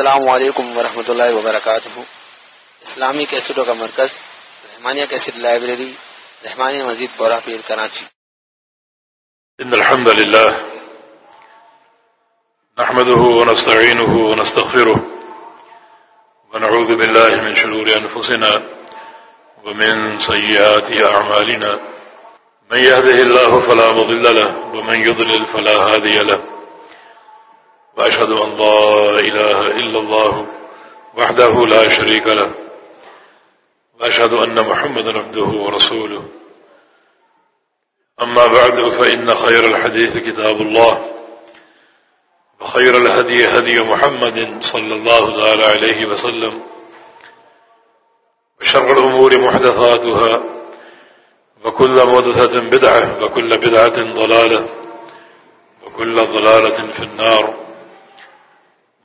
السلام علیکم ورحمۃ اللہ وبرکاتہ۔ اسلامی کیسٹوں کا مرکز، رحمانیہ کیسٹ لائبریری، رحمانیہ مزید بورا پیر کراچی۔ ان الحمد لله نحمده ونستعينه ونستغفره ونعوذ بالله من شرور انفسنا ومن سيئات اعمالنا۔ من يهده الله فلا مضل له، ومن يضلل فلا هادي له۔ واشهد ان لا اله الا الله وحده لا شريك له وأشهد أن محمد عبده ورسوله. أما بعد، فإن خير الحديث كتاب الله وخير الهدي هدي محمد صلى الله تعالى عليه وسلم وشر الأمور محدثاتها وكل مدثة بدعة وكل بدعة ضلالة وكل ضلالة في النار.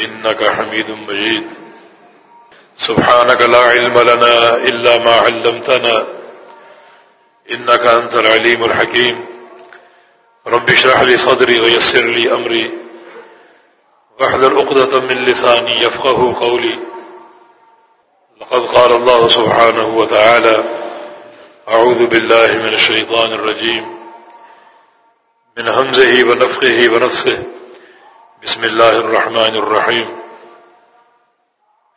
إنك حميد مجيد. سبحانك لا علم لنا إلا ما علمتنا. إنك أنت العليم الحكيم. رب اشرح لي صدري ويسر لي أمري. واحذر أقدة من لساني يفقه قولي. لقد قال الله سبحانه وتعالى أعوذ بالله من الشيطان الرجيم. من همزه ونفقه ونفسه. بسم الله الرحمن الرحيم.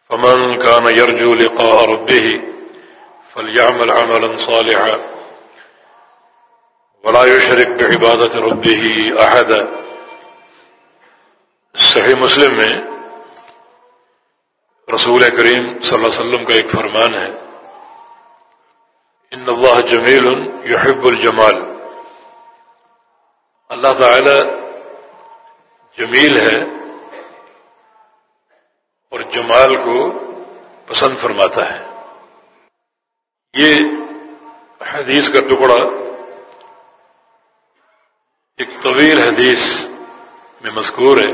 فمن كان يرجو لقاء ربه فليعمل عملا صالحا. ولا يشرك بعبادة ربه أحدا. صحیح مسلم میں رسول کریم صلی اللہ علیہ وسلم کا ایک فرمان ہے. ان اللہ جمیل یحب الجمال. اللہ تعالی جمیل ہے اور جمال کو پسند فرماتا ہے۔ یہ حدیث کا ٹکڑا ایک طویل حدیث میں مذکور ہے۔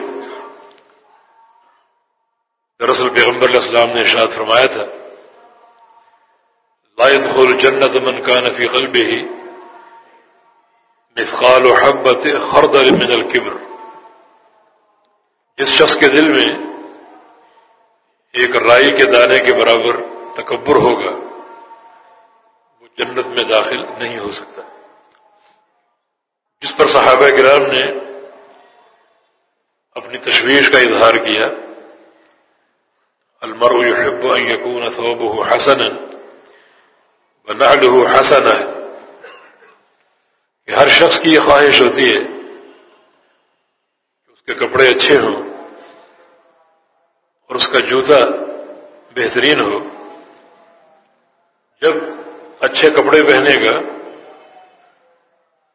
دراصل پیغمبر علیہ السلام نے ارشاد فرمایا تھا، لا يدخل جنت من كان في قلبه مثقال حبت خردل من الكبر۔ جس شخص کے دل میں ایک رائی کے دانے کے برابر تکبر ہوگا، وہ جنت میں داخل نہیں ہو سکتا۔ جس پر صحابہ کرام نے اپنی تشویش کا اظہار کیا المر يحب ان يكون ثوبه حسنا ونعله حسنا، کہ ہر شخص کی یہ خواہش ہوتی ہے کہ اس کے کپڑے اچھے ہوں۔ اور اس کا جوتا بہترین ہو۔ جب اچھے کپڑے پہنے گا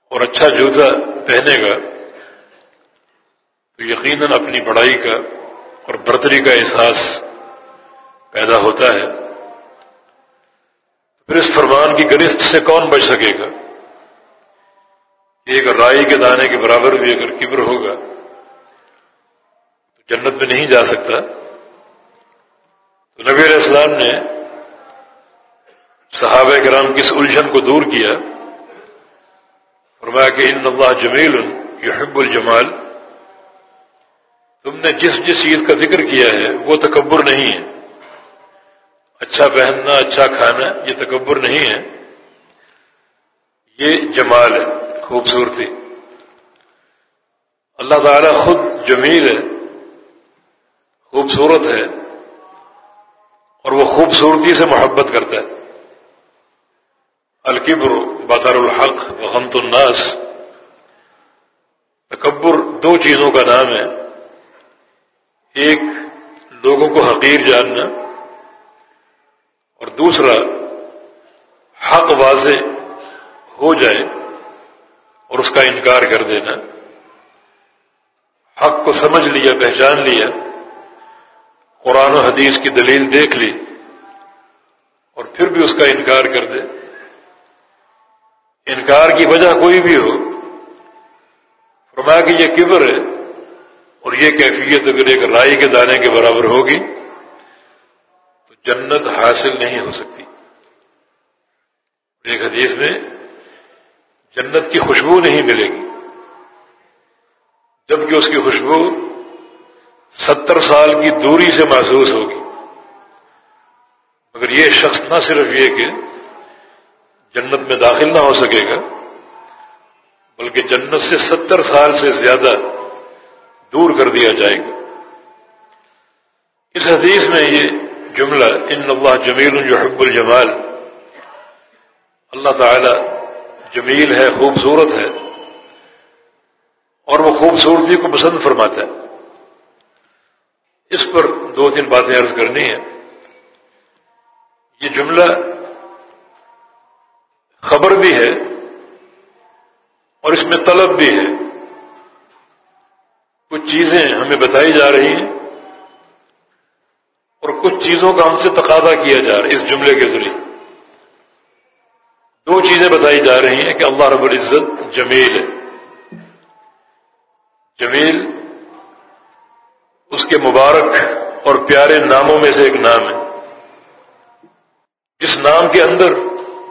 اور اچھا جوتا پہنے گا تو یقیناً اپنی بڑائی کا اور برتری کا احساس پیدا ہوتا ہے۔ پھر اس فرمان کی گرفت سے کون بچ سکے گا؟ ایک رائی کے دانے کے برابر بھی اگر کبر ہوگا تو جنت میں نہیں جا سکتا۔ تو نبی علیہ السلام نے صحابہ کرام کس الجھن کو دور کیا، فرمایا کہ ان اللہ جمیل یحب الجمال۔ تم نے جس جس چیز کا ذکر کیا ہے، وہ تکبر نہیں ہے۔ اچھا پہننا اچھا کھانا، یہ تکبر نہیں ہے۔ یہ جمال ہے، خوبصورتی۔ اللہ تعالی خود جمیل ہے، خوبصورت ہے۔ اور وہ خوبصورتی سے محبت کرتا ہے۔ الکبر، بطر الحق وحمت الناس۔ تکبر دو چیزوں کا نام ہے۔ ایک، لوگوں کو حقیر جاننا۔ اور دوسرا، حق واضح ہو جائے اور اس کا انکار کر دینا۔ حق کو سمجھ لیا، پہچان لیا۔ قرآن و حدیث کی دلیل دیکھ لی اور پھر بھی اس کا انکار کر دے۔ انکار کی وجہ کوئی بھی ہو، فرمایا کہ یہ کبر ہے اور یہ کیفیت اگر ایک رائی کے دانے کے برابر ہوگی تو جنت حاصل نہیں ہو سکتی۔ ایک حدیث میں جنت کی خوشبو نہیں ملے گی، جبکہ اس کی خوشبو ستر سال کی دوری سے محسوس ہوگی۔ مگر یہ شخص نہ صرف یہ کہ جنت میں داخل نہ ہو سکے گا، بلکہ جنت سے ستر سال سے زیادہ دور کر دیا جائے گا۔ اس حدیث میں یہ جملہ، ان اللہ جمیل جو حب الجمال۔ اللہ تعالی جمیل ہے، خوبصورت ہے، اور وہ خوبصورتی کو پسند فرماتا ہے۔ اس پر دو تین باتیں عرض کرنی ہیں۔ یہ جملہ خبر بھی ہے اور اس میں طلب بھی ہے۔ کچھ چیزیں ہمیں بتائی جا رہی ہیں اور کچھ چیزوں کا ہم سے تقاضا کیا جا رہا ہے اس جملے کے ذریعے۔ دو چیزیں بتائی جا رہی ہیں کہ اللہ رب العزت جمیل ہے۔ جمیل اس کے مبارک اور پیارے ناموں میں سے ایک نام ہے۔ جس نام کے اندر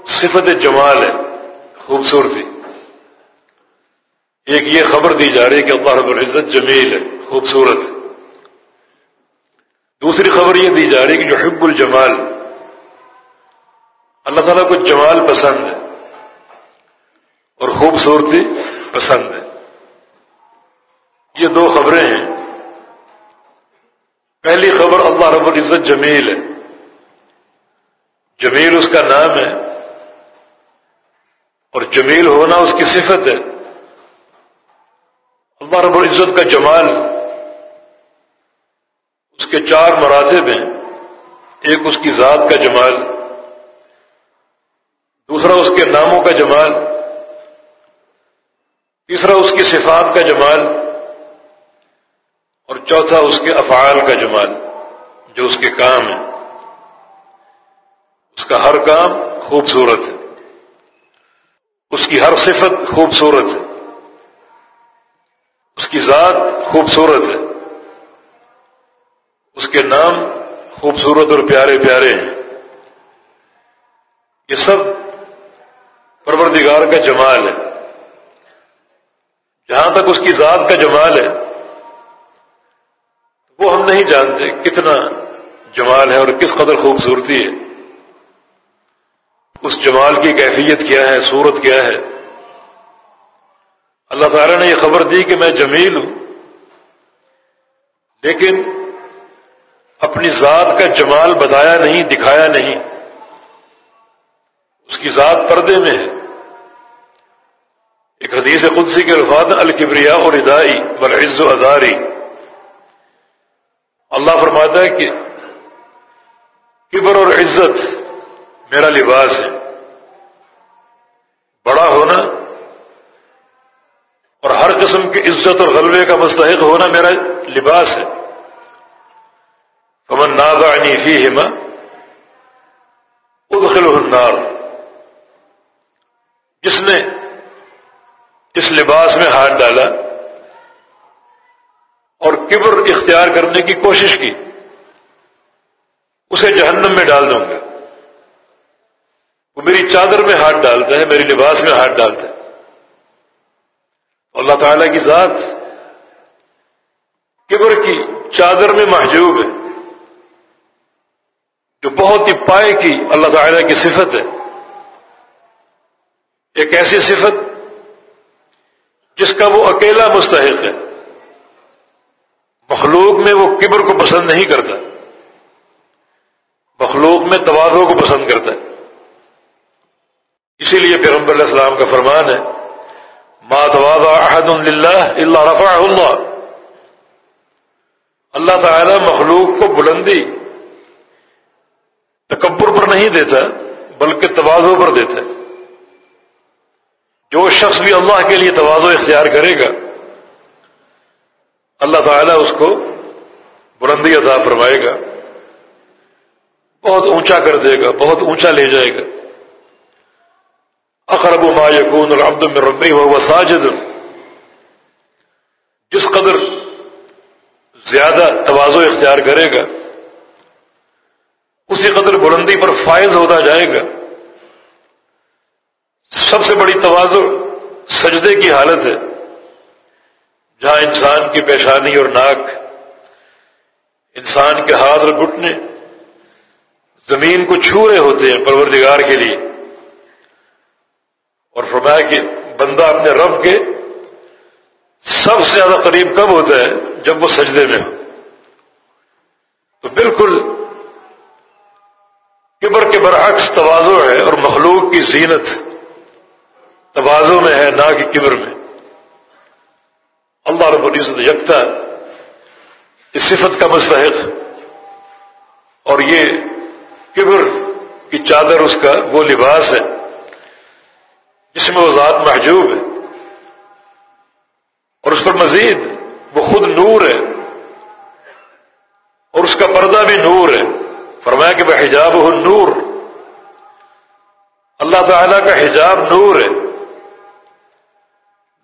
صفت جمال ہے، خوبصورتی۔ ایک یہ خبر دی جا رہی ہے کہ اللہ رب العزت جمیل ہے، خوبصورت۔ دوسری خبر یہ دی جا رہی ہے کہ جو حب الجمال، اللہ تعالیٰ کو جمال پسند ہے اور خوبصورتی پسند ہے۔ یہ دو خبریں ہیں۔ پہلی خبر اللہ رب العزت جمیل ہے۔ جمیل اس کا نام ہے۔ اور جمیل ہونا اس کی صفت ہے۔ اللہ رب العزت کا جمال اس کے چار مراتب ہیں۔ ایک اس کی ذات کا جمال، دوسرا اس کے ناموں کا جمال، تیسرا اس کی صفات کا جمال اور چوتھا اس کے افعال کا جمال جو اس کے کام ہے اس کا ہر کام خوبصورت ہے۔ اس کی ہر صفت خوبصورت ہے۔ اس کی ذات خوبصورت ہے۔ اس کے نام خوبصورت اور پیارے پیارے ہیں۔ یہ سب پروردگار کا جمال ہے۔ جہاں تک اس کی ذات کا جمال ہے وہ ہم نہیں جانتے کتنا جمال ہے اور کس قدر خوبصورتی ہے۔ اس جمال کی کیفیت کیا ہے، صورت کیا ہے۔ اللہ تعالی نے یہ خبر دی کہ میں جمیل ہوں۔ لیکن اپنی ذات کا جمال بتایا نہیں، دکھایا نہیں۔ اس کی ذات پردے میں ہے۔ ایک حدیث قدسی کے رفات الکبریا اور ادائی برعز و اداری اللہ فرماتا ہے کہ کبر اور عزت میرا لباس ہے۔ بڑا ہونا اور ہر قسم کی عزت اور غلبے کا مستحق ہونا میرا لباس ہے۔ امن ناگانی فی ہما ادخل النار۔ جس نے اس لباس میں ہاتھ ڈالا کبر اختیار کرنے کی کوشش کی، اسے جہنم میں ڈال دوں گا۔ وہ میری چادر میں ہاتھ ڈالتا ہے، میری لباس میں ہاتھ ڈالتا ہے۔ اللہ تعالی کی ذات کبر کی چادر میں محجوب ہے، جو بہت ہی پائے کی اللہ تعالی کی صفت ہے۔ ایک ایسی صفت جس کا وہ اکیلا مستحق ہے۔ مخلوق میں وہ کبر کو پسند نہیں کرتا۔ مخلوق میں توازوں کو پسند کرتا ہے۔ اسی لیے پیغمبر علیہ السلام کا فرمان ہے، ما احد اللہ اللہ رفع اللہ۔ اللہ تعالی مخلوق کو بلندی، تکبر پر نہیں دیتا، بلکہ توازوں پر دیتا ہے۔ جو شخص بھی اللہ کے لیے توازو اختیار کرے گا اللہ تعالیٰ اس کو بلندی عطا فرمائے گا، بہت اونچا کر دے گا، بہت اونچا لے جائے گا۔ اقرب ما یقون العبد من ربی و ساجد۔ جس قدر زیادہ توازو اختیار کرے گا، اسی قدر بلندی پر فائز ہوتا جائے گا۔ سب سے بڑی توازو سجدے کی حالت ہے۔ جہاں انسان کی پیشانی اور ناک انسان کے ہاتھ اور گھٹنے زمین کو چھو رہے ہوتے ہیں پروردگار کے لیے۔ اور فرمایا کہ بندہ اپنے رب کے سب سے زیادہ قریب کب ہوتا ہے؟ جب وہ سجدے میں ہو۔ تو بالکل کبر کے برعکس توازو ہے اور مخلوق کی زینت توازو میں ہے نہ کہ کبر میں۔ اللہ رب العزت یکتا اس صفت کا مستحق اور یہ کبر کی چادر اس کا وہ لباس ہے جس میں وہ ذات محجوب ہے اور اس پر مزید وہ خود نور ہے اور اس کا پردہ بھی نور ہے فرمایا کہ وہ حجاب ہو نور اللہ تعالی کا حجاب نور ہے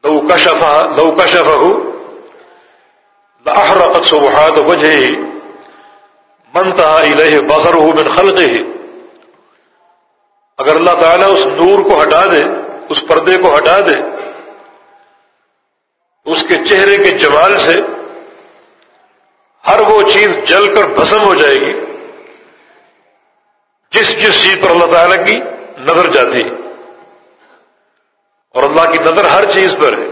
لو کا شفا لو کا شفا ہو لاہر سبحات وجہ منتا الہ بسر ہو من خلق ہی اگر اللہ تعالیٰ اس نور کو ہٹا دے، اس پردے کو ہٹا دے، اس کے چہرے کے جمال سے ہر وہ چیز جل کر بھسم ہو جائے گی، جس جس چیز پر اللہ تعالی کی نظر جاتی۔ اور اللہ کی نظر ہر چیز پر ہے۔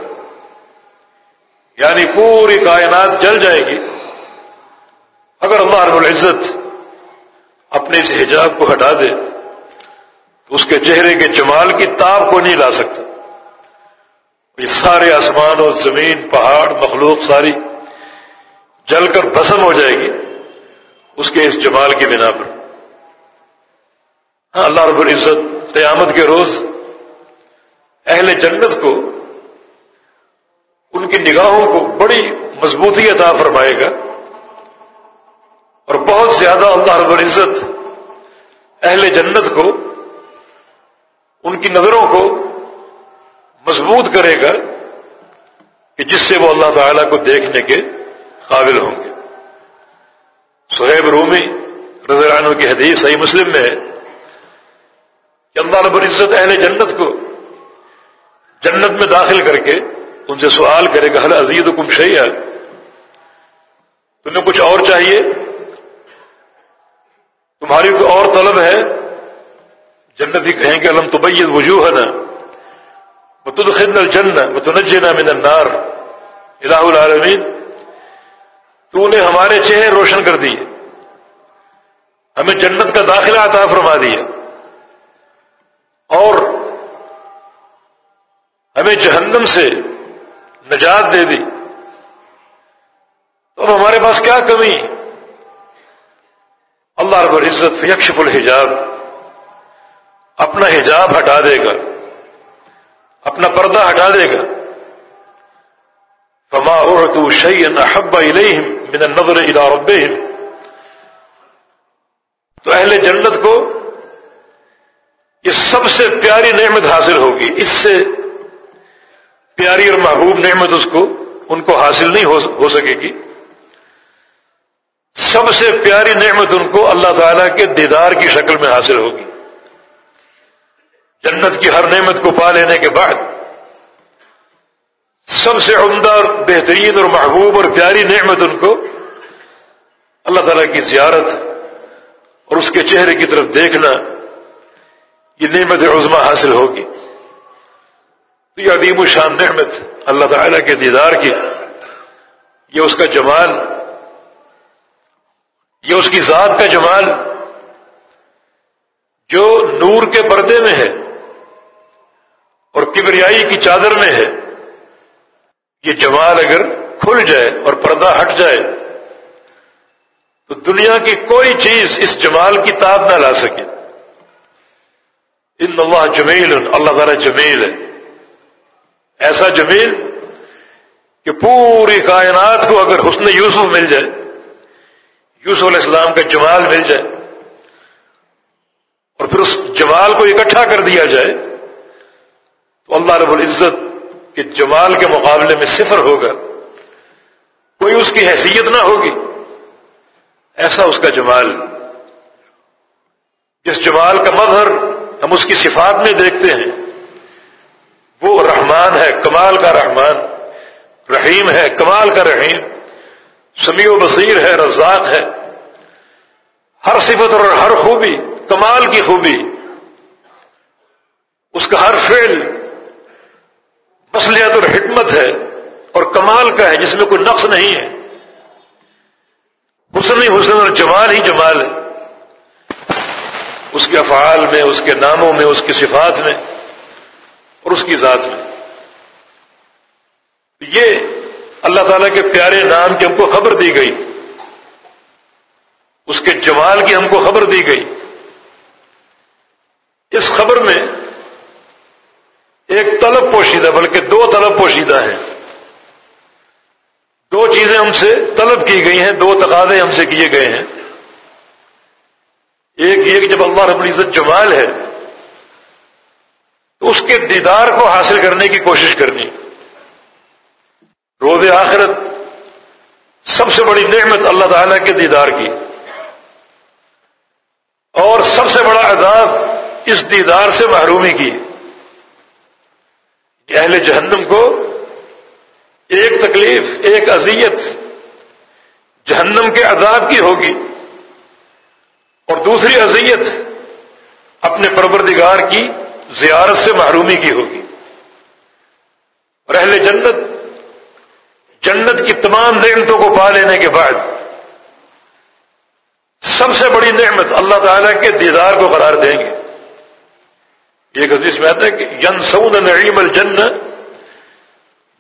یعنی پوری کائنات جل جائے گی۔ اگر اللہ رب العزت اپنے اس حجاب کو ہٹا دے، تو اس کے چہرے کے جمال کی تاب کو نہیں لا سکتا۔ یہ سارے آسمان اور زمین، پہاڑ، مخلوق ساری جل کر بسم ہو جائے گی اس کے اس جمال کی بنا پر۔ ہاں اللہ رب العزت قیامت کے روز اہل جنت کو ان کی نگاہوں کو بڑی مضبوطی عطا فرمائے گا اور بہت زیادہ اللہ رب العزت اہل جنت کو، ان کی نظروں کو مضبوط کرے گا کہ جس سے وہ اللہ تعالی کو دیکھنے کے قابل ہوں گے۔ سہیب رومی رضی عنہ کی حدیث صحیح مسلم میں ہے کہ اللہ رب العزت اہل جنت کو جنت میں داخل کر کے ان سے سوال کرے گا حل عزیز کم شہیا تمہیں کچھ اور چاہیے؟ تمہاری کوئی اور طلب ہے؟ جنت ہی کہیں گے علم تو وجوہ ہے نا وہ تو خدن الجن وہ تو من النار. الہ العالمین، تو نے ہمارے چہرے روشن کر دیے، ہمیں جنت کا داخلہ عطا فرما دیا، اور ہمیں جہنم سے نجات دے دی۔ تو ہمارے پاس کیا کمی؟ اللہ رب العزت یکشف الحجاب، اپنا حجاب ہٹا دے گا، اپنا پردہ ہٹا دے گا۔ فما اردو شعین احب علیہم من النظر الى ربهم۔ تو اہل جنت کو یہ سب سے پیاری نعمت حاصل ہوگی، اس سے پیاری اور محبوب نعمت اس کو، ان کو حاصل نہیں ہو سکے گی۔ سب سے پیاری نعمت ان کو اللہ تعالی کے دیدار کی شکل میں حاصل ہوگی۔ جنت کی ہر نعمت کو پا لینے کے بعد سب سے عمدہ اور بہترین اور محبوب اور پیاری نعمت ان کو اللہ تعالیٰ کی زیارت اور اس کے چہرے کی طرف دیکھنا، یہ نعمت عظما حاصل ہوگی۔ تو یہ عدیم و شان نعمت، اللہ تعالیٰ کے دیدار کی۔ یہ اس کا جمال، یہ اس کی ذات کا جمال جو نور کے پردے میں ہے اور کبریائی کی چادر میں ہے۔ یہ جمال اگر کھل جائے اور پردہ ہٹ جائے، تو دنیا کی کوئی چیز اس جمال کی تاب نہ لا سکے۔ ان اللہ جمیل، اللہ تعالی جمیل ہے۔ ایسا جمیل کہ پوری کائنات کو اگر حسن یوسف مل جائے، یوسف علیہ السلام کا جمال مل جائے، اور پھر اس جمال کو اکٹھا کر دیا جائے، تو اللہ رب العزت کے جمال کے مقابلے میں صفر ہوگا۔ کوئی اس کی حیثیت نہ ہوگی۔ ایسا اس کا جمال۔ جس جمال کا مظہر ہم اس کی صفات میں دیکھتے ہیں وہ رحمان ہے، کمال کا رحمان، رحیم ہے، کمال کا رحیم، سمیع و بصیر ہے، رزاق ہے۔ ہر صفت اور ہر خوبی، کمال کی خوبی۔ اس کا ہر فعل مصلیت اور حکمت ہے اور کمال کا ہے، جس میں کوئی نقص نہیں ہے۔ حسن ہی حسن اور جمال ہی جمال ہے۔ اس کے افعال میں، اس کے ناموں میں، اس کی صفات میں اور اس کی ذات میں۔ یہ اللہ تعالیٰ کے پیارے نام کی ہم کو خبر دی گئی۔ اس کے جمال کی ہم کو خبر دی گئی۔ اس خبر میں ایک طلب پوشیدہ، بلکہ دو طلب پوشیدہ ہیں۔ دو چیزیں ہم سے طلب کی گئی ہیں، دو تقاضے ہم سے کیے گئے ہیں۔ ایک یہ کہ جب اللہ رب العزت جمال ہے اس کے دیدار کو حاصل کرنے کی کوشش کرنی۔ روز آخرت سب سے بڑی نعمت اللہ تعالی کے دیدار کی۔ اور سب سے بڑا عذاب اس دیدار سے محرومی کی۔ اہل جہنم کو ایک تکلیف، ایک اذیت جہنم کے عذاب کی ہوگی۔ اور دوسری اذیت اپنے پروردگار کی زیارت سے محرومی کی ہوگی۔ اور اہل جنت جنت کی تمام نعمتوں کو پا لینے کے بعد سب سے بڑی نعمت اللہ تعالیٰ کے دیدار کو قرار دیں گے۔ ایک حدیث میں آتا ہے کہ ین سعود نعیم الجن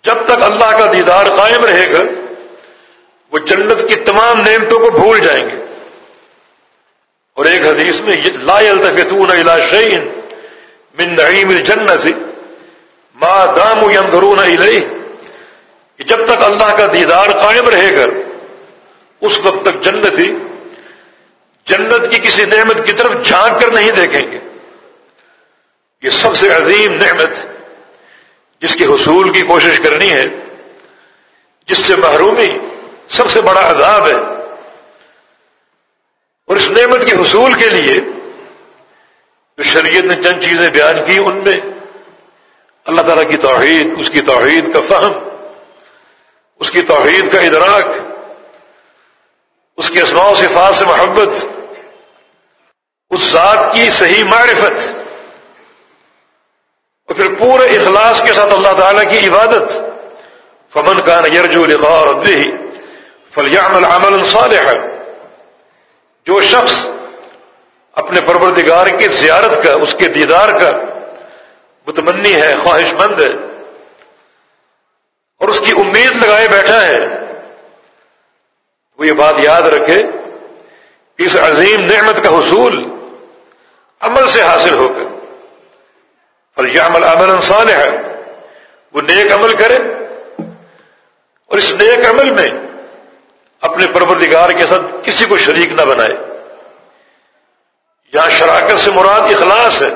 جب تک اللہ کا دیدار قائم رہے گا، وہ جنت کی تمام نعمتوں کو بھول جائیں گے۔ اور ایک حدیث میں لا التفتون الى شيء من نعیم الجنت. ما داموا ينظرون الیہ. کہ جب تک اللہ کا دیدار قائم رہے گا، اس وقت تک جنت ہی جنت کی کسی نعمت کی طرف جھانک کر نہیں دیکھیں گے۔ یہ سب سے عظیم نعمت جس کے حصول کی کوشش کرنی ہے، جس سے محرومی سب سے بڑا عذاب ہے۔ اور اس نعمت کے حصول کے لیے جو شریعت نے چند چیزیں بیان کی ان میں اللہ تعالیٰ کی توحید، اس کی توحید کا فہم، اس کی توحید کا ادراک، اس کے اسماع و صفات سے محبت، اس ذات کی صحیح معرفت، اور پھر پورے اخلاص کے ساتھ اللہ تعالیٰ کی عبادت۔ فمن کا یرجو لقاء ربه فلیعمل عملا صالحا۔ جو شخص اپنے پروردگار کی زیارت کا، اس کے دیدار کا متمنی ہے خواہش مند ہے۔ اور اس کی امید لگائے بیٹھا ہے۔ وہ یہ بات یاد رکھے کہ اس عظیم نعمت کا حصول عمل سے حاصل ہوگا اور یہ عمل عمل انسان ہے وہ نیک عمل کرے۔ اور اس نیک عمل میں اپنے پروردگار کے ساتھ کسی کو شریک نہ بنائے۔ یہاں شراکت سے مراد اخلاص ہے۔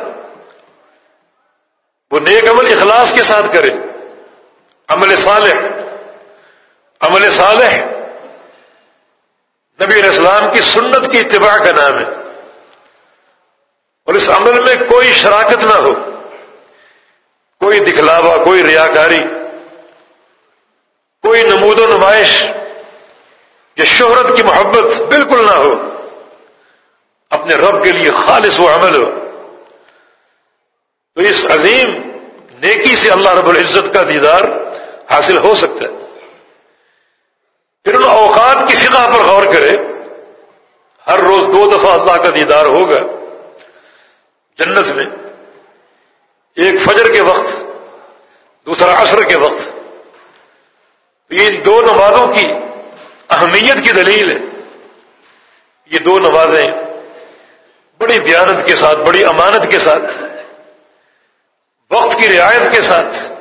وہ نیک عمل اخلاص کے ساتھ کرے۔ عمل صالح۔ عمل صالح۔ نبی علیہ السلام کی سنت کی اتباع کا نام ہے۔ اور اس عمل میں کوئی شراکت نہ ہو۔ کوئی دکھلاوا، کوئی ریاکاری، کوئی نمود و نمائش یا شہرت کی محبت بالکل نہ ہو۔ اپنے رب کے لیے خالص و عمل ہو۔ تو اس عظیم نیکی سے اللہ رب العزت کا دیدار حاصل ہو سکتا ہے۔ پھر ان اوقات کی فقہ پر غور کرے ہر روز دو دفعہ اللہ کا دیدار ہوگا۔ جنت میں ایک فجر کے وقت، دوسرا عصر کے وقت۔ ان دو نمازوں کی اہمیت کی دلیل ہے۔ یہ دو نمازیں بڑی دیانت کے ساتھ، بڑی امانت کے ساتھ، وقت کی رعایت کے ساتھ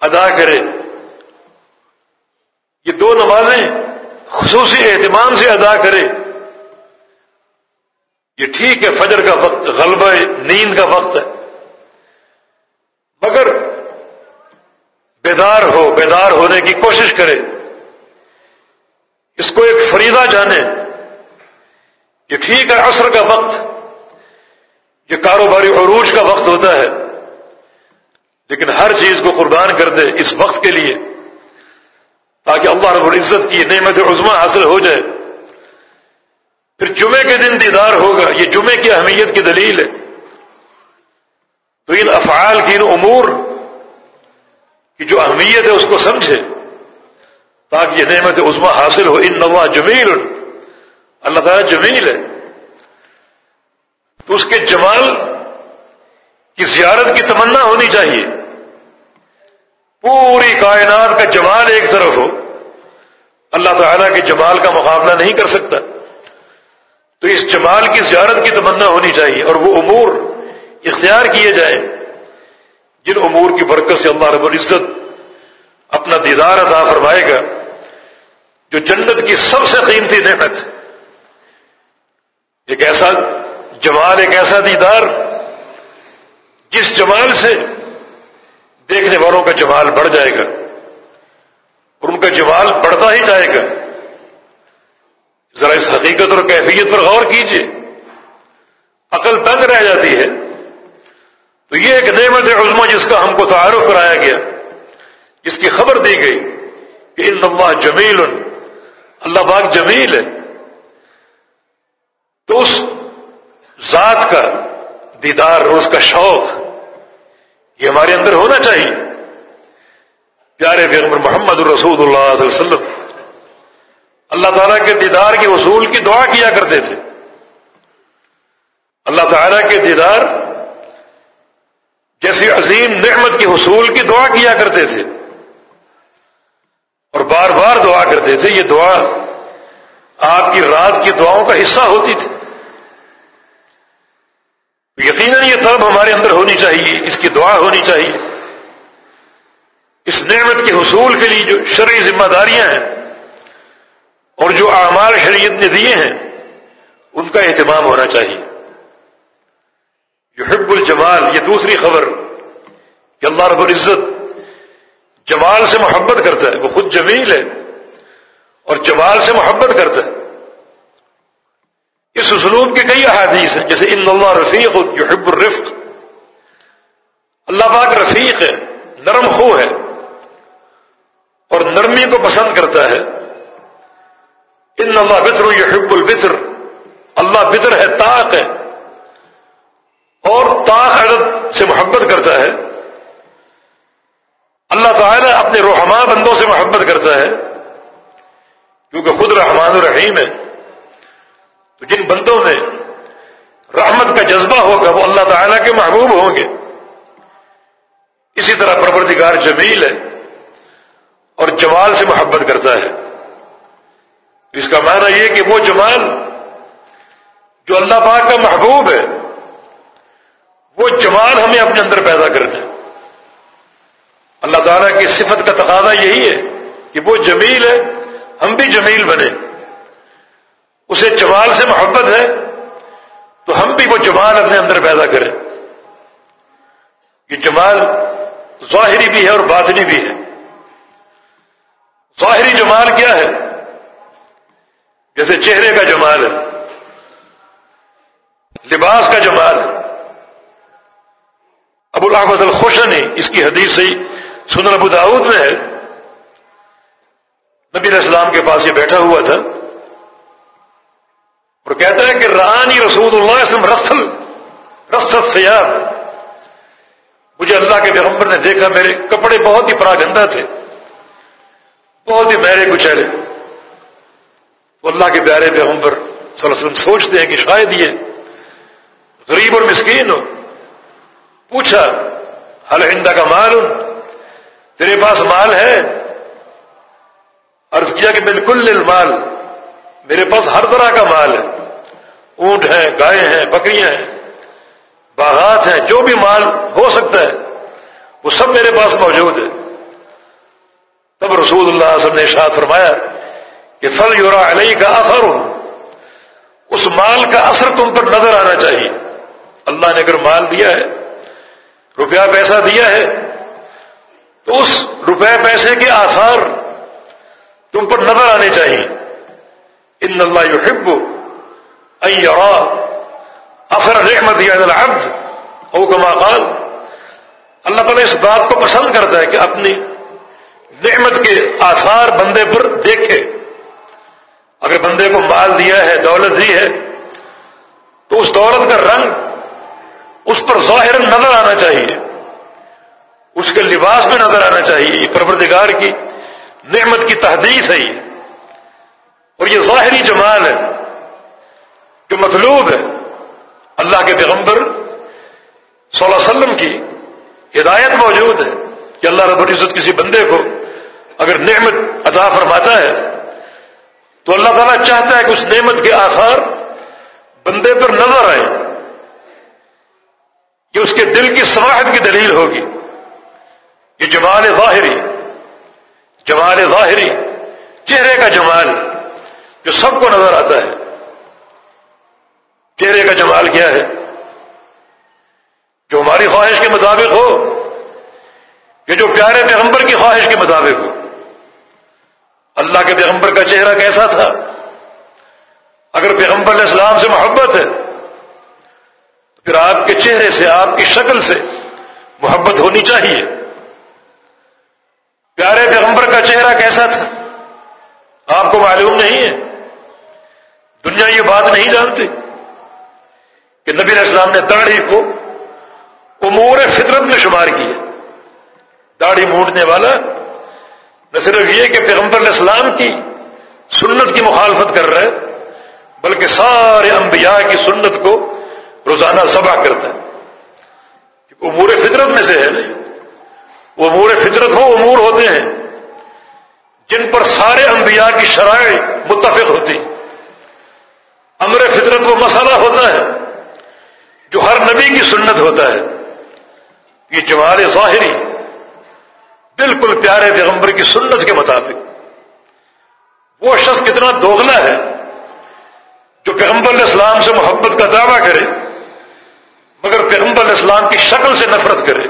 ادا کرے۔ یہ دو نمازیں خصوصی اہتمام سے ادا کرے۔ یہ ٹھیک ہے، فجر کا وقت، غلبہ نیند کا وقت ہے۔ مگر بیدار ہو، بیدار ہونے کی کوشش کرے۔ اس کو ایک فریضہ جانے۔ یہ ٹھیک ہے، عصر کا وقت یہ کاروباری عروج کا وقت ہوتا ہے، لیکن ہر چیز کو قربان کر دے اس وقت کے لیے، تاکہ اللہ رب العزت کی نعمت عظما حاصل ہو جائے۔ پھر جمعے کے دن دیدار ہوگا، یہ جمعے کی اہمیت کی دلیل ہے۔ تو ان افعال کی ان امور کی جو اہمیت ہے اس کو سمجھے، تاکہ یہ نعمت عظما حاصل ہو۔ ان نوا جمیل، اللہ تعالیٰ جمیل ہے۔ تو اس کے جمال کی زیارت کی تمنا ہونی چاہیے۔ پوری کائنات کا جمال ایک طرف ہو، اللہ تعالیٰ کے جمال کا مقابلہ نہیں کر سکتا۔ تو اس جمال کی زیارت کی تمنا ہونی چاہیے اور وہ امور اختیار کیے جائیں، جن امور کی برکت سے اللہ رب العزت اپنا دیدار عطا فرمائے گا، جو جنت کی سب سے قیمتی نعمت۔ ایک ایسا جمال ایک ایسا دیدار جس جمال سے دیکھنے والوں کا جمال بڑھ جائے گا اور ان کا جمال بڑھتا ہی جائے گا ذرا اس حقیقت اور کیفیت پر غور کیجیے عقل تنگ رہ جاتی ہے تو یہ ایک نعمت عظما جس کا ہم کو تعارف کرایا گیا جس کی خبر دی گئی کہ ان اللہ جمیل، اللہ باغ جمیل ہے تو اس ذات کا دیدار اور اس کا شوق، یہ ہمارے اندر ہونا چاہیے۔ پیارے پیغمبر محمد الرسول اللہ علیہ وسلم، اللہ تعالیٰ کے دیدار کے حصول کی دعا کیا کرتے تھے۔ اللہ تعالیٰ کے دیدار جیسی عظیم نعمت کے حصول کی دعا کیا کرتے تھے۔ اور بار بار دعا کرتے تھے، یہ دعا آپ کی رات کی دعاؤں کا حصہ ہوتی تھی۔ یقیناً یہ طلب ہمارے اندر ہونی چاہیے، اس کی دعا ہونی چاہیے۔ اس نعمت کے حصول کے لیے جو شرعی ذمہ داریاں ہیں اور جو اعمال شریعت نے دیے ہیں، ان کا اہتمام ہونا چاہیے۔ یہ حب الجمال، یہ دوسری خبر کہ اللہ رب العزت جمال سے محبت کرتا ہے، وہ خود جمیل ہے اور جمال سے محبت کرتا ہے۔ اس اسلوب کے کئی احادیث ہیں، جیسے ان اللہ رفیق یحب الرفق۔ اللہ پاک رفیق ہے، نرم خو ہے، اور نرمی کو پسند کرتا ہے۔ ان اللہ بطر یحب البطر، اللہ بطر ہے، طاق ہے۔ اور طاق عدد سے محبت کرتا ہے۔ اللہ تعالیٰ اپنے روحما بندوں سے محبت کرتا ہے، کیونکہ خود رحمان الرحیم ہے۔ تو جن بندوں میں رحمت کا جذبہ ہوگا وہ اللہ تعالیٰ کے محبوب ہوں گے۔ اسی طرح پروردگار جمیل ہے اور جمال سے محبت کرتا ہے۔ اس کا معنی یہ کہ وہ جمال جو اللہ پاک کا محبوب ہے، وہ جمال ہمیں اپنے اندر پیدا کرنا اللہ تعالیٰ کی صفت کا تقاضا یہی ہے کہ وہ جمیل ہے، ہم بھی جمیل بنے۔ اسے جمال سے محبت ہے، تو ہم بھی وہ جمال اپنے اندر پیدا کریں۔ یہ جمال ظاہری بھی ہے اور باطنی بھی ہے۔ ظاہری جمال کیا ہے؟ جیسے چہرے کا جمال ہے، لباس کا جمال ہے۔ ابو الحمد الخوشنی اس کی حدیث سے سنن ابو داود میں ہے۔ نبی علیہ السلام کے پاس یہ بیٹھا ہوا تھا۔ اور کہتا ہے کہ رانی رسول اللہ وسلم رسل رسل سیاب مجھے اللہ کے پیغمبر نے دیکھا، میرے کپڑے بہت ہی پراگندہ تھے، بہت ہی میرے کچہرے۔ تو اللہ کے پیارے پیغمبر صلی اللہ علیہ وسلم سوچتے ہیں کہ شاید یہ غریب اور مسکین ہو۔ پوچھا حل ہندا کا مال؟ تیرے پاس مال ہے؟ عرض کیا کہ بالکل مال میرے پاس ہر طرح کا مال ہے۔ اونٹ ہیں، گائے ہیں، بکریاں ہیں۔ باغات ہیں، جو بھی مال ہو سکتا ہے، وہ سب میرے پاس موجود ہے۔ تب رسول اللہ وسلم نے اشاعت فرمایا کہ فل یورا علیہ کا اثر ہو اس مال کا اثر تم پر نظر آنا چاہیے۔ اللہ نے اگر مال دیا ہے، روپیہ پیسہ دیا ہے، تو اس روپے پیسے کے آثار تم پر نظر آنے چاہیے۔ ان اللہ یحب ان اثر رحمت العبد او کما قال، اللہ تعالیٰ اس بات کو پسند کرتا ہے کہ اپنی نعمت کے آثار بندے پر دیکھے۔ اگر بندے کو مال دیا ہے، دولت دی ہے، تو اس دولت کا رنگ اس پر ظاہر نظر آنا چاہیے۔ اس کے لباس میں نظر آنا چاہیے۔ یہ پروردگار کی نعمت کی تحدیث ہے یہ۔ اور یہ ظاہری جمال ہے۔ مطلوب ہے۔ اللہ کے پیغمبر صلی اللہ علیہ وسلم کی ہدایت موجود ہے کہ اللہ رب العزت کسی بندے کو اگر نعمت عطا فرماتا ہے تو اللہ تعالیٰ چاہتا ہے کہ اس نعمت کے آثار بندے پر نظر آئے کہ اس کے دل کی سماحت کی دلیل ہوگی۔ یہ جمال ظاہری جمال ظاہری، چہرے کا جمال جو سب کو نظر آتا ہے۔ چہرے کا جمال کیا ہے؟ جو ہماری خواہش کے مطابق ہو یہ جو پیارے پیغمبر کی خواہش کے مطابق ہو۔ اللہ کے پیغمبر کا چہرہ کیسا تھا؟ اگر پیغمبر علیہ السلام سے محبت ہے، تو پھر آپ کے چہرے سے، آپ کی شکل سے محبت ہونی چاہیے۔ پیارے پیغمبر کا چہرہ کیسا تھا؟ آپ کو معلوم نہیں ہے۔ دنیا یہ بات نہیں جانتی کہ نبی علیہ السلام نے داڑھی کو امور فطرت میں شمار کیا۔ داڑھی مونڈنے والا، نہ صرف یہ کہ پیغمبر علیہ السلام کی سنت کی مخالفت کر رہا ہے، بلکہ سارے انبیاء کی سنت کو روزانہ سبا کرتا ہے۔ امور فطرت میں سے ہے نہیں وہ امور فطرت وہ امور ہوتے ہیں، جن پر سارے انبیاء کی شرائع متفق ہوتی۔ امر فطرت وہ مسئلہ ہوتا ہے ہر نبی کی سنت ہوتا ہے۔ یہ جمال ظاہری، بالکل پیارے پیغمبر کی سنت کے مطابق۔ وہ شخص کتنا دوگلا ہے، جو پیغمبر علیہ السلام سے محبت کا دعویٰ کرے، مگر پیغمبر علیہ السلام کی شکل سے نفرت کرے۔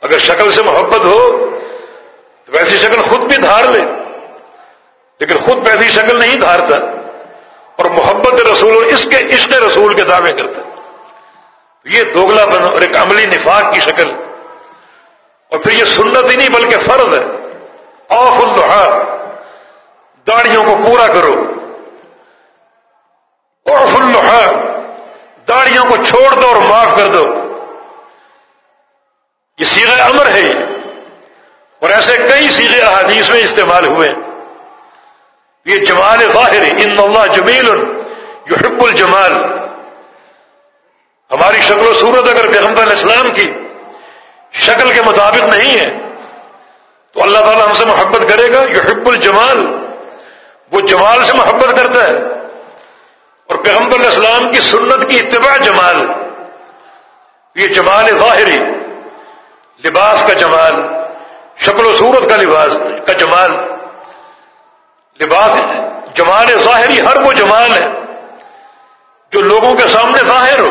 اگر شکل سے محبت ہو، تو ویسی شکل خود بھی دھار لے۔ لیکن خود ویسی شکل نہیں دھارتا، اور محبت رسول اس کے عشق رسول کے دعوے کرتا۔ یہ دوگلا بن اور ایک عملی نفاق کی شکل. اور پھر یہ سنت ہی نہیں بلکہ فرض ہے. آف اللہ داڑیوں کو پورا کرو. اوف اللہ داڑیوں کو چھوڑ دو اور معاف کر دو. یہ سیغ امر ہے اور ایسے کئی سیغے احادیث میں استعمال ہوئے یہ جمال ظاہر ان اللہ جمیل یحب الجمال. ہماری شکل و صورت اگر پیغمبر علیہ السلام کی شکل کے مطابق نہیں ہے، تو اللہ تعالیٰ ہم سے محبت کرے گا، یحب الجمال، وہ جمال سے محبت کرتا ہے۔ اور پیغمبر علیہ السلام کی سنت کی اتباع جمال، یہ جمال ظاہری، لباس کا جمال، شکل و صورت کا لباس، کا جمال۔ لباس جمال ظاہری، ہر وہ جمال ہے جو لوگوں کے سامنے ظاہر ہو۔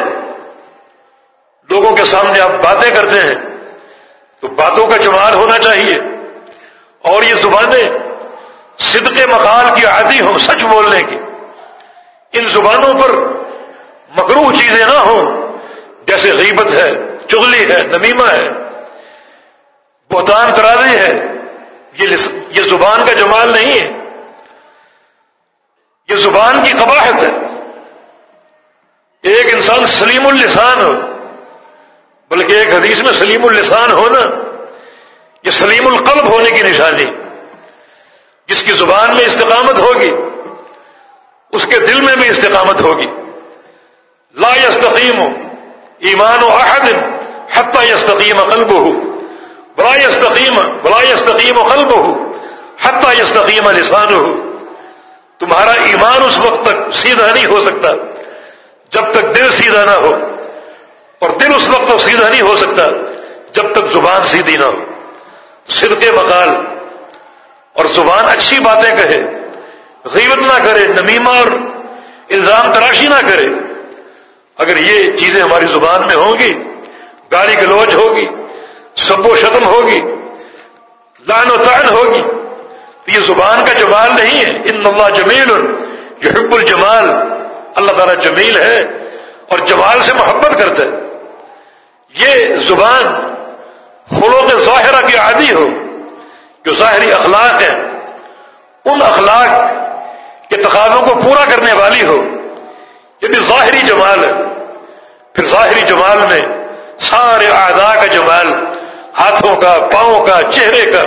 لوگوں کے سامنے آپ باتیں کرتے ہیں، تو باتوں کا جمال ہونا چاہیے۔ اور یہ زبانیں صدق مقال کی عادی ہوں، سچ بولنے کی۔ ان زبانوں پر مکرو چیزیں نہ ہوں، جیسے غیبت ہے، چغلی ہے، نمیمہ ہے، بہتان ترازی ہے۔ یہ زبان کا جمال نہیں ہے۔ یہ زبان کی قباحت ہے۔ ایک انسان سلیم اللسان ہو۔ بلکہ ایک حدیث میں سلیم اللسان ہونا، یہ سلیم القلب ہونے کی نشانی، جس کی زبان میں استقامت ہوگی، اس کے دل میں بھی استقامت ہوگی۔ لا یستقیم ہو ایمان و احد حتہ یستقیم قلب ہو بلا یستقیم بلا یستقیم و قلب ہو حتہ یستقیم لسان ہو تمہارا ایمان اس وقت تک سیدھا نہیں ہو سکتا، جب تک دل سیدھا نہ ہو۔ اور دل اس وقت سیدھا نہیں ہو سکتا جب تک زبان سیدھی نہ ہو۔ صدق مقال اور زبان اچھی باتیں کہے، غیبت نہ کرے، نمیمہ اور الزام برداشت ہی نہ کرے۔ اگر یہ چیزیں ہماری زبان میں ہوں گی، گالی گلوچ ہوگی، سب و شتم ہوگی لان و تعن ہوگی، تو یہ زبان کا جمال نہیں ہے۔ ان اللہ جمیل یحب الجمال۔ اللہ تعالیٰ جمیل ہے اور جمال سے محبت کرتا ہے۔ یہ زبان خلوق ظاہرہ کی عادی ہو، جو ظاہری اخلاق ہے ان اخلاق کے تقاضوں کو پورا کرنے والی ہو، یہ بھی ظاہری جمال ہے۔ پھر ظاہری جمال میں سارے اعضاء کا جمال، ہاتھوں کا، پاؤں کا، چہرے کا،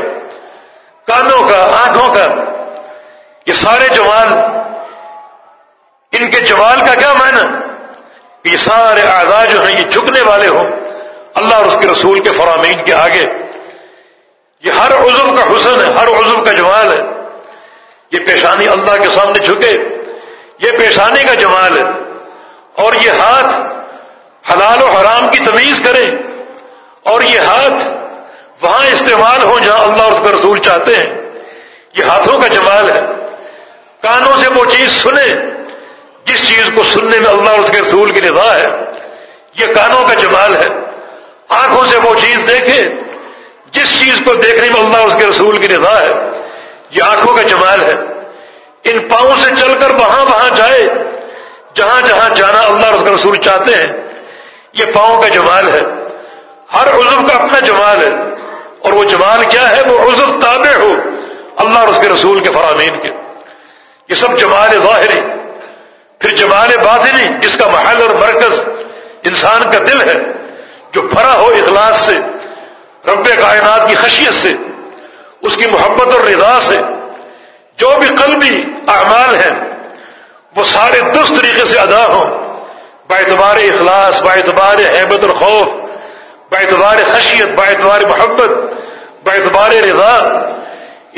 کانوں کا، آنکھوں کا، یہ سارے جمال، ان کے جمال کا کیا معنی؟ یہ سارے اعضاء جو ہیں، یہ جھکنے والے ہوں۔ اللہ اور اس کے رسول کے فرامین کے آگے۔ یہ ہر عزم کا حسن ہے، ہر عزم کا جمال ہے۔ یہ پیشانی اللہ کے سامنے جھکے، یہ پیشانی کا جمال ہے۔ اور یہ ہاتھ حلال و حرام کی تمیز کریں اور یہ ہاتھ وہاں استعمال ہوں جہاں اللہ اور اس کا رسول چاہتے ہیں۔ یہ ہاتھوں کا جمال ہے۔ کانوں سے وہ چیز سنیں جس چیز کو سننے میں اللہ اور اس کے رسول کی رضا ہے۔ یہ کانوں کا جمال ہے۔ آنکھوں سے وہ چیز دیکھے، جس چیز کو دیکھنے میں اللہ اس کے رسول کی رضا ہے، یہ آنکھوں کا جمال ہے۔ ان پاؤں سے چل کر وہاں وہاں جائے، جہاں جہاں جانا اللہ اور اس کا رسول چاہتے ہیں، یہ پاؤں کا جمال ہے۔ ہر عزو کا اپنا جمال ہے۔ اور وہ جمال کیا ہے؟ وہ عزو تابع ہو اللہ اور اس کے رسول کے فرامین کے۔ یہ سب جمال ظاہری۔ پھر جمال باطنی، جس کا محل اور مرکز انسان کا دل ہے۔ جو بھرا ہو اخلاص سے، رب کائنات کی خشیت سے، اس کی محبت اور رضا سے، جو بھی قلبی اعمال ہیں، وہ سارے درست طریقے سے ادا ہوں۔ باعتبار اخلاص باعتبار حیبت الخوف باعتبار خشیت باعتبار محبت باعتبار رضا۔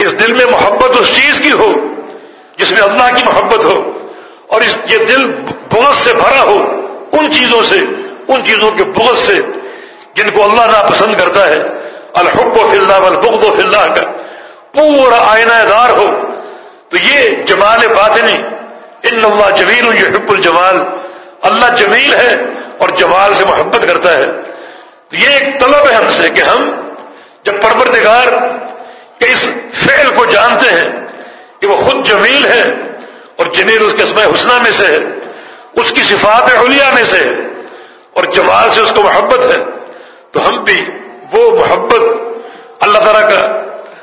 اس دل میں محبت اس چیز کی ہو جس میں اللہ کی محبت ہو، اور اس یہ دل بغض سے بھرا ہو، ان چیزوں سے، ان چیزوں کے بغض سے جن کو اللہ ناپسند کرتا ہے، الحب و فی اللہ البغض و فی اللہ کا پورا آئینہ دار ہو۔ تو یہ جمال باطنی، ان اللہ جمیل یحب الجمال۔ اللہ جمیل ہے اور جمال سے محبت کرتا ہے۔ تو یہ ایک طلب ہے ہم سے کہ ہم جب پروردگار کے اس فعل کو جانتے ہیں کہ وہ خود جمیل ہے اور جمیل اس کے اسماء حسنہ میں سے ہے، اس کی صفات علیا میں سے ہے اور جمال سے اس کو محبت ہے۔ تو ہم بھی وہ محبت اللہ تعالیٰ کا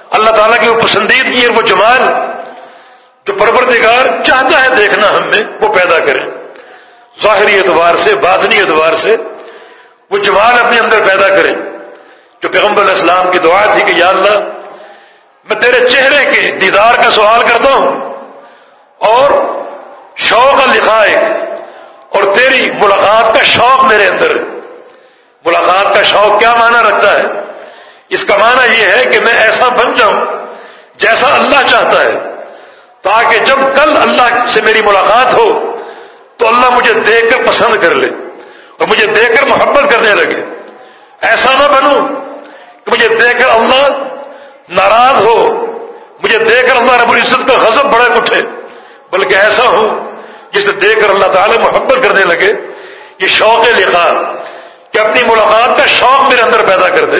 اللہ تعالیٰ کی وہ پسندیدگی اور وہ جمال جو پروردگار چاہتا ہے دیکھنا ہم میں، وہ پیدا کریں۔ ظاہری اعتبار سے، باطنی اعتبار سے وہ جمال اپنے اندر پیدا کرے جو پیغمبر علیہ السلام کی دعا تھی کہ یا اللہ، میں تیرے چہرے کے دیدار کا سوال کرتا ہوں اور شوق لکھائے اور تیری ملاقات کا شوق میرے اندر ہے ملاقات کا شوق کیا معنی رکھتا ہے؟ اس کا معنی یہ ہے کہ میں ایسا بن جاؤں جیسا اللہ چاہتا ہے، تاکہ جب کل اللہ سے میری ملاقات ہو تو اللہ مجھے دیکھ کر پسند کر لے اور مجھے دیکھ کر محبت کرنے لگے۔ ایسا نہ بنوں کہ مجھے دیکھ کر اللہ ناراض ہو، مجھے دیکھ کر اللہ رب العزت کا غضب بڑا اٹھے بلکہ ایسا ہو جسے دیکھ کر اللہ تعالی محبت کرنے لگے۔ یہ شوق لکھا کہ اپنی ملاقات کا شوق میرے اندر پیدا کر دے۔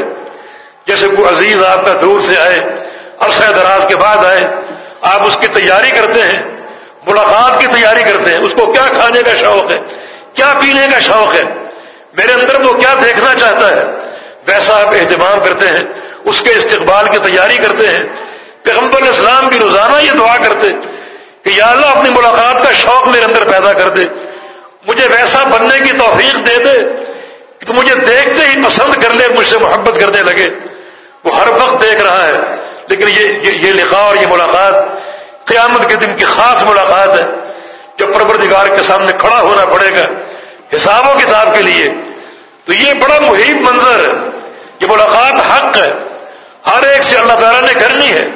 جیسے کوئی عزیز آپ کا دور سے آئے، عرصہ دراز کے بعد آئے، آپ اس کی تیاری کرتے ہیں، ملاقات کی تیاری کرتے ہیں۔ اس کو کیا کھانے کا شوق ہے؟ کیا پینے کا شوق ہے؟ میرے اندر وہ کیا دیکھنا چاہتا ہے؟ ویسا آپ اہتمام کرتے ہیں، اس کے استقبال کی تیاری کرتے ہیں۔ پیغمبر علیہ السلام بھی روزانہ یہ دعا کرتے کہ یا اللہ اپنی ملاقات کا شوق میرے اندر پیدا کر دے۔ مجھے ویسا بننے کی توفیق دے دے کہ تو مجھے دیکھتے ہی پسند کر لے مجھ سے محبت کرنے لگے۔ وہ ہر وقت دیکھ رہا ہے۔ لیکن یہ یہ لکھا اور یہ ملاقات قیامت کے دن کی خاص ملاقات ہے۔ جب پروردگار کے سامنے کھڑا ہونا پڑے گا حساب و کتاب کے لیے، تو یہ بڑا محیب منظر ہے۔ یہ ملاقات حق ہے۔ ہر ایک سے اللہ تعالیٰ نے کرنی ہے۔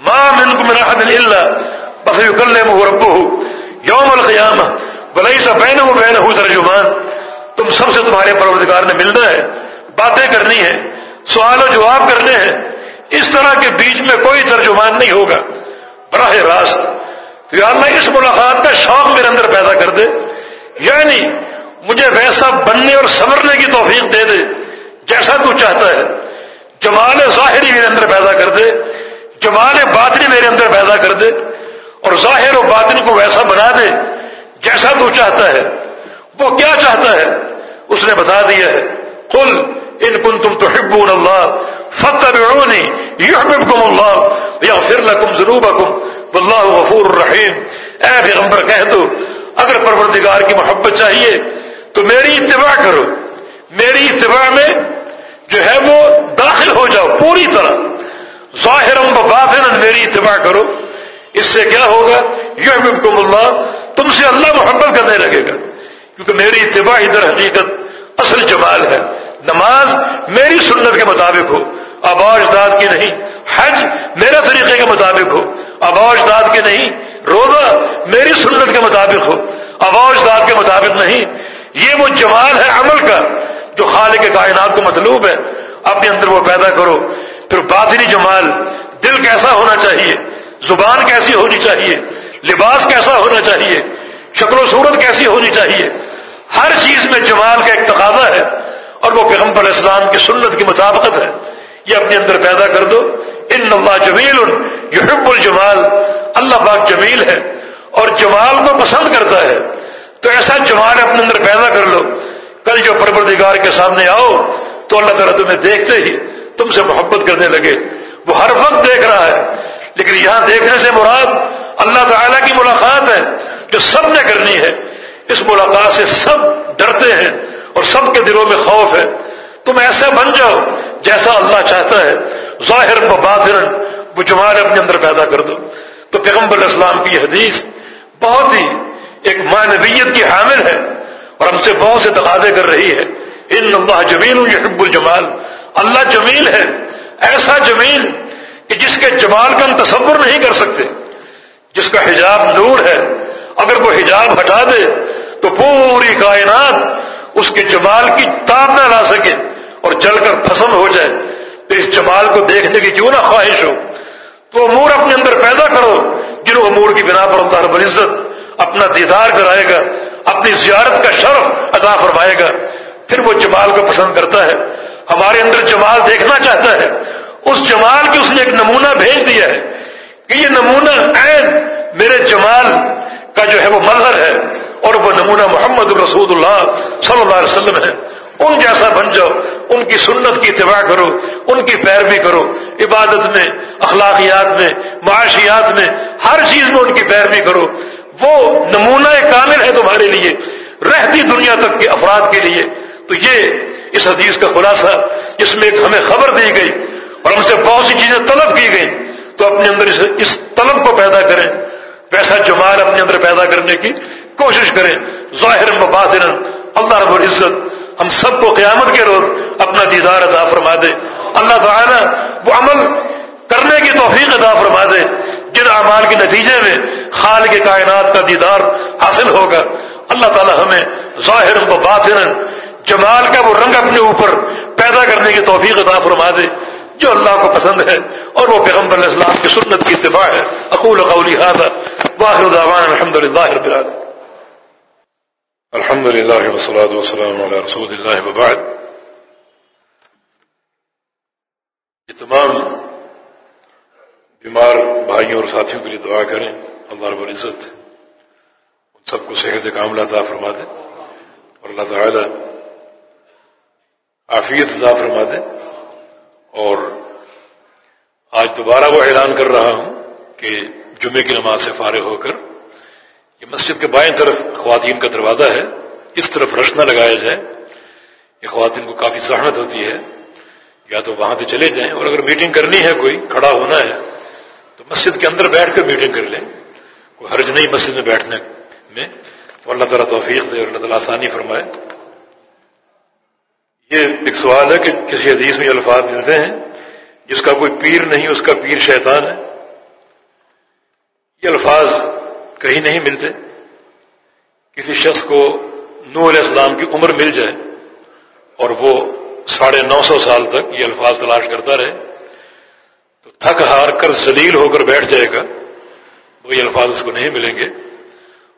ماں من کو میرا اللہ بس کر لے رب ہو یوم القیام بلئی سا بہن ہو بہن ہو ترجمان۔ تم سب سے تمہارے پروردگار نے ملنا ہے، باتیں کرنی ہے سوال و جواب کرنے ہیں۔ اس طرح کے بیچ میں کوئی ترجمان نہیں ہوگا۔ براہ راست، تو یا اللہ اس ملاقات کا شوق میرے اندر پیدا کر دے۔ نہیں مجھے ویسا بننے اور سنورنے کی توفیق دے دے، جیسا تو چاہتا ہے۔ جمال ظاہری میرے اندر پیدا کر دے، جمال باطنی میرے اندر پیدا کر دے، اور ظاہر و باطن کو ویسا بنا دے جیسا تو چاہتا ہے۔ وہ کیا چاہتا ہے؟ اس نے بتا دیا ہے کل ان کن تم تو ہبون اللہ فتح یحببکم اللہ، یغفر لکم ذنوبکم، واللہ غفور الرحیم اے پیغمبر، کہہ دو، اگر پروردگار کی محبت چاہیے، تو میری اتباع کرو. میری اتباع میں جو ہے وہ داخل ہو جاؤ، پوری طرح. ظاہر باطن میری اتباع کرو. اس سے کیا ہوگا، یحببکم اللہ، تم سے اللہ محبت کرنے لگے گا. کیونکہ میری اتباع ادھر حقیقت اصل جمال ہے۔ نماز میری سنت کے مطابق ہو آباش داد کی نہیں، حج میرے طریقے کے مطابق ہو آباش داد کے نہیں، روزہ میری سنت کے مطابق ہو آواز داد کے مطابق نہیں۔ یہ وہ جمال ہے عمل کا جو خالق کے کائنات کو مطلوب ہے۔ اپنے اندر وہ پیدا کرو۔ پھر باطنی جمال، دل کیسا ہونا چاہیے؟ زبان کیسی ہونی چاہیے؟ لباس کیسا ہونا چاہیے؟ شکل و صورت کیسی ہونی چاہیے؟ ہر چیز میں جمال کا ایک تقاضا ہے اور وہ پیغمبر اسلام کی سنت کی مطابقت ہے۔ یہ اپنے اندر پیدا کر دو۔ ان اللہ جمیل یحب الجمال۔ اللہ پاک جمیل ہے اور جمال کو پسند کرتا ہے۔ تو ایسا جمال اپنے اندر پیدا کر لو۔ کل جو پروردگار کے سامنے آؤ تو اللہ تعالیٰ تمہیں دیکھتے ہی تم سے محبت کرنے لگے۔ وہ ہر وقت دیکھ رہا ہے۔ لیکن یہاں دیکھنے سے مراد اللہ تعالیٰ کی ملاقات ہے جو سب نے کرنی ہے۔ اس ملاقات سے سب ڈرتے ہیں اور سب کے دلوں میں خوف ہے۔ تم ایسا بن جاؤ جیسا اللہ چاہتا ہے۔ ظاہر و وہ جمال اپنے اندر پیدا کر دو۔ تو پیغمبر اسلام کی حدیث بہت ہی ایک معنویت کی حامل ہے اور ہم سے بہت سے تقاضے کر رہی ہے۔ ان اللہ جمیل یحب الجمال۔ اللہ جمیل ہے۔ ایسا جمیل کہ جس کے جمال کا ہم تصور نہیں کر سکتے۔ جس کا حجاب نور ہے۔ اگر وہ حجاب ہٹا دے تو پوری کائنات اس کے جمال کی تاب نہ لا سکے اور جل کر پسند ہو جائے۔ تو اس جمال کو دیکھنے کی کیوں نہ خواہش ہو؟ تو امور اپنے اندر پیدا کرو جن امور کی بنا پر اللہ رب العزت اپنا دیدار کرائے گا، اپنی زیارت کا شرف عطا فرمائے گا۔ پھر وہ جمال کو پسند کرتا ہے۔ ہمارے اندر جمال دیکھنا چاہتا ہے۔ اس جمال کی اس نے ایک نمونہ بھیج دیا ہے کہ یہ نمونہ عین میرے جمال کا جو ہے وہ مظہر ہے۔ اور وہ نمونہ محمد الرسود اللہ صلی اللہ علیہ وسلم ہے ان جیسا بن جاؤ، ان کی سنت کی اتباع کرو، ان کی پیروی کرو۔ عبادت میں، اخلاقیات میں، معاشیات میں، ہر چیز میں ان کی پیروی کرو۔ وہ نمونہ کامل ہے تمہارے لیے، رہتی دنیا تک کے افراد کے لیے۔ تو یہ اس حدیث کا خلاصہ اس میں ایک ہمیں خبر دی گئی اور ہم سے بہت سی چیزیں طلب کی گئی تو اپنے اندر اس طلب کو پیدا کریں۔ ویسا جمال اپنے اندر پیدا کرنے کی کوشش کریں ظاہر باطن اللہ رب العزت ہم سب کو قیامت کے روز اپنا دیدار عطا فرما دے۔ اللہ تعالیٰ وہ عمل کرنے کی توفیق عطا فرما دے، جن اعمال کے نتیجے میں خال کے کائنات کا دیدار حاصل ہوگا۔ اللہ تعالیٰ ہمیں ظاہر و باطن جمال کا وہ رنگ اپنے اوپر پیدا کرنے کی توفیق عطا فرما دے، جو اللہ کو پسند ہے۔ اور وہ پیغمبر اسلام کی سنت کی اتباع ہے۔ اقول قولی هذا واخر دعوانا الحمد للہ رب العالمين الحمد للہ والصلاة والسلام على رسول اللہ وبعد. یہ تمام بیمار بھائیوں اور ساتھیوں کے لیے دعا کریں، اللہ رب العزت ان سب کو صحت کاملہ عطا فرما دے اور اللہ تعالی عافیت عطا فرما دے اور آج دوبارہ وہ اعلان کر رہا ہوں کہ جمعے کی نماز سے فارغ ہو کر یہ مسجد کے بائیں طرف خواتین کا دروازہ ہے، اس طرف رش نہ لگایا جائے، یہ خواتین کو کافی سہمت ہوتی ہے، یا تو وہاں سے چلے جائیں، اور اگر میٹنگ کرنی ہے کوئی، کھڑا ہونا ہے، تو مسجد کے اندر بیٹھ کر میٹنگ کر لیں۔ کوئی حرج نہیں مسجد میں بیٹھنے میں۔ تو اللہ تعالیٰ توفیق دے اور اللہ تعالیٰ آسانی فرمائے۔ یہ ایک سوال ہے کہ کسی حدیث میں الفاظ ملتے ہیں، جس کا کوئی پیر نہیں، اس کا پیر شیطان ہے۔ یہ الفاظ کہیں نہیں ملتے۔ کسی شخص کو نور علیہ السلام کی عمر مل جائے اور وہ ساڑھے نو سو سال تک یہ الفاظ تلاش کرتا رہے، تو تھک ہار کر ذلیل ہو کر بیٹھ جائے گا، وہ یہ الفاظ اس کو نہیں ملیں گے۔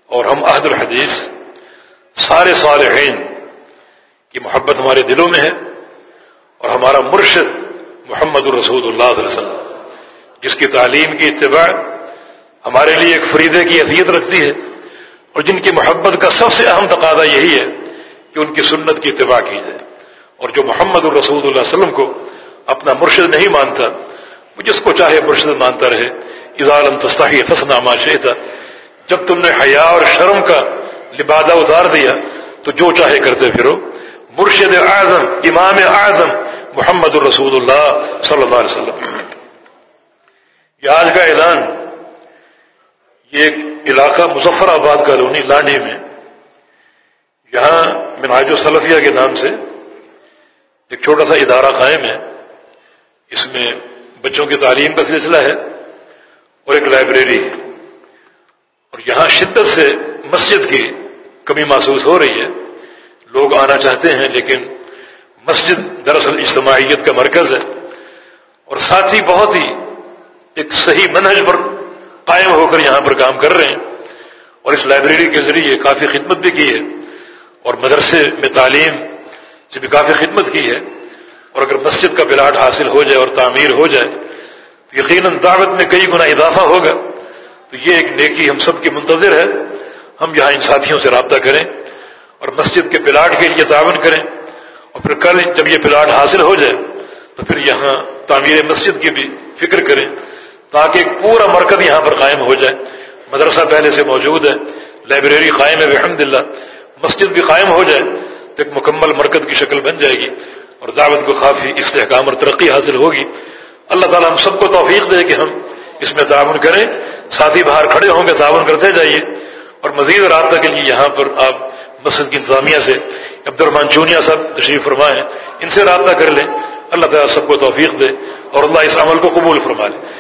اور ہم عہد الحدیث، سارے صالحین کی محبت ہمارے دلوں میں ہے اور ہمارا مرشد محمد الرسول اللہ صلی اللہ علیہ وسلم، جس کی تعلیم کی اتباع ہمارے لیے ایک فریدے کی حیثیت رکھتی ہے اور جن کی محبت کا سب سے اہم تقاضا یہی ہے کہ ان کی سنت کی اتباع کی جائے۔ اور جو محمد الرسول اللہ علیہ وسلم کو اپنا مرشد نہیں مانتا، وہ جس کو چاہے مرشد مانتا رہے۔ اظالم تستحی فسنا معاشے تھا جب تم نے حیا اور شرم کا لبادہ اتار دیا، تو جو چاہے کرتے پھرو۔ مرشد اعظم، امام اعظم محمد الرسول اللہ صلی اللہ علیہ وسلم۔ یہ آج کا اعلان یہ ایک علاقہ مظفر آباد کالونی لانڈی میں یہاں مناج السلفیہ کے نام سے ایک چھوٹا سا ادارہ قائم ہے۔ اس میں بچوں کی تعلیم کا سلسلہ ہے اور ایک لائبریری ہے۔ اور یہاں شدت سے مسجد کی کمی محسوس ہو رہی ہے۔ لوگ آنا چاہتے ہیں لیکن مسجد دراصل اجتماعیت کا مرکز ہے۔ اور ساتھ ہی بہت ہی ایک صحیح منہج پر قائم ہو کر یہاں پر کام کر رہے ہیں اور اس لائبریری کے ذریعے کافی خدمت بھی کی ہے اور مدرسے میں تعلیم سے بھی کافی خدمت کی ہے اور اگر مسجد کا پلاٹ حاصل ہو جائے اور تعمیر ہو جائے تو یقیناً دعوت میں کئی گنا اضافہ ہوگا تو یہ ایک نیکی ہم سب کی منتظر ہے۔ ہم یہاں ان ساتھیوں سے رابطہ کریں اور مسجد کے پلاٹ کے لیے تعاون کریں اور پھر کل جب یہ پلاٹ حاصل ہو جائے تو پھر یہاں تعمیر مسجد کی بھی فکر کریں۔ تاکہ ایک پورا مرکز یہاں پر قائم ہو جائے۔ مدرسہ پہلے سے موجود ہے، لائبریری قائم ہے الحمد للہ مسجد بھی قائم ہو جائے تو ایک مکمل مرکز کی شکل بن جائے گی اور دعوت کو کافی استحکام اور ترقی حاصل ہوگی۔ اللہ تعالیٰ ہم سب کو توفیق دے کہ ہم اس میں تعاون کریں۔ ساتھی باہر کھڑے ہوں گے، تعاون کرتے جائیے۔ اور مزید رابطہ کے لیے یہاں پر آپ مسجد کی انتظامیہ سے عبد الرحمان چونیا صاحب تشریف فرمائیں ان سے رابطہ کر لیں۔ اللہ تعالیٰ سب کو توفیق دے اور اللہ اس عمل کو قبول فرما لے۔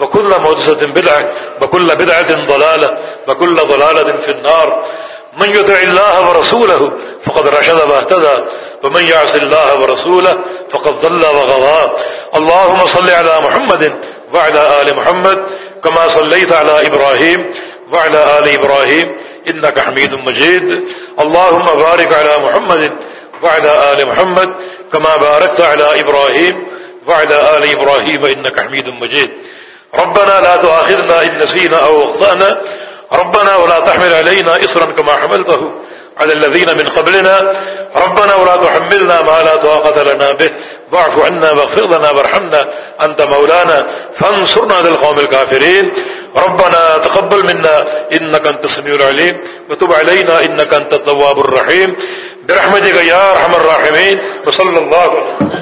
وكل محدثه بدعه وكل بدعه ضلاله وكل ضلاله في النار. من يطع الله ورسوله فقد رشد واهتدى، ومن يعص الله ورسوله فقد ضل وغضى. اللهم صل على محمد وعلى ال محمد كما صليت على ابراهيم وعلى ال ابراهيم انك حميد مجيد. اللهم بارك على محمد وعلى ال محمد كما باركت على ابراهيم وعلى ال ابراهيم انك حميد مجيد. ربنا لا تؤاخذنا ان نسينا او اخطانا ربنا ولا تحمل علينا إصرا كما حملته على الذين من قبلنا. ربنا ولا تحملنا ما لا طاقة لنا به. واعف عنا واغفر لنا وارحمنا. أنت مولانا. فانصرنا على القوم الكافرين. ربنا تقبل منا. إنك أنت السميع العليم. وتب علينا. إنك أنت التواب الرحيم. برحمتك يا أرحم الراحمين. وصلى الله عليه